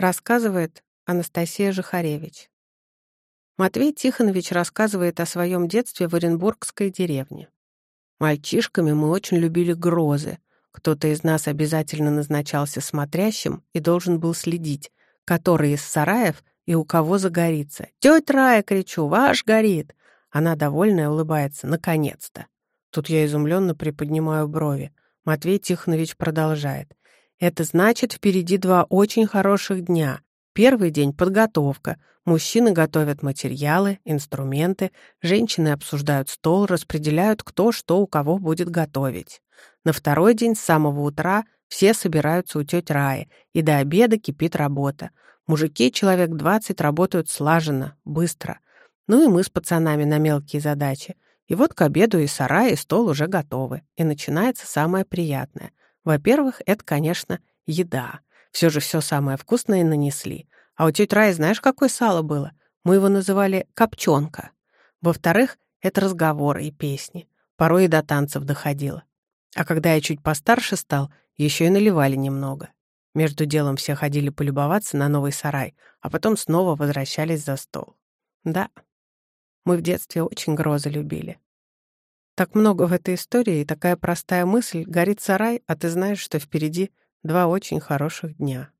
Рассказывает Анастасия Жихаревич. Матвей Тихонович рассказывает о своем детстве в Оренбургской деревне. Мальчишками мы очень любили грозы. Кто-то из нас обязательно назначался смотрящим и должен был следить, который из сараев и у кого загорится. «Тётя Рая!» — кричу, «Ваш горит!» Она, довольная, улыбается. «Наконец-то!» Тут я изумленно приподнимаю брови. Матвей Тихонович продолжает. «Это значит, впереди два очень хороших дня. Первый день — подготовка. Мужчины готовят материалы, инструменты, женщины обсуждают стол, распределяют, кто что у кого будет готовить. На второй день с самого утра все собираются у тети Раи, и до обеда кипит работа. Мужики, человек 20, работают слаженно, быстро. Ну и мы с пацанами на мелкие задачи. И вот к обеду и сарай, и стол уже готовы. И начинается самое приятное. Во-первых, это, конечно, еда. Все же все самое вкусное нанесли. А у тети Раи знаешь, какое сало было? Мы его называли «копченка». Во-вторых, это разговоры и песни. Порой и до танцев доходило. А когда я чуть постарше стал, еще и наливали немного. Между делом все ходили полюбоваться на новый сарай, а потом снова возвращались за стол. Да, мы в детстве очень грозы любили. Так много в этой истории, и такая простая мысль — горит сарай, а ты знаешь, что впереди два очень хороших дня.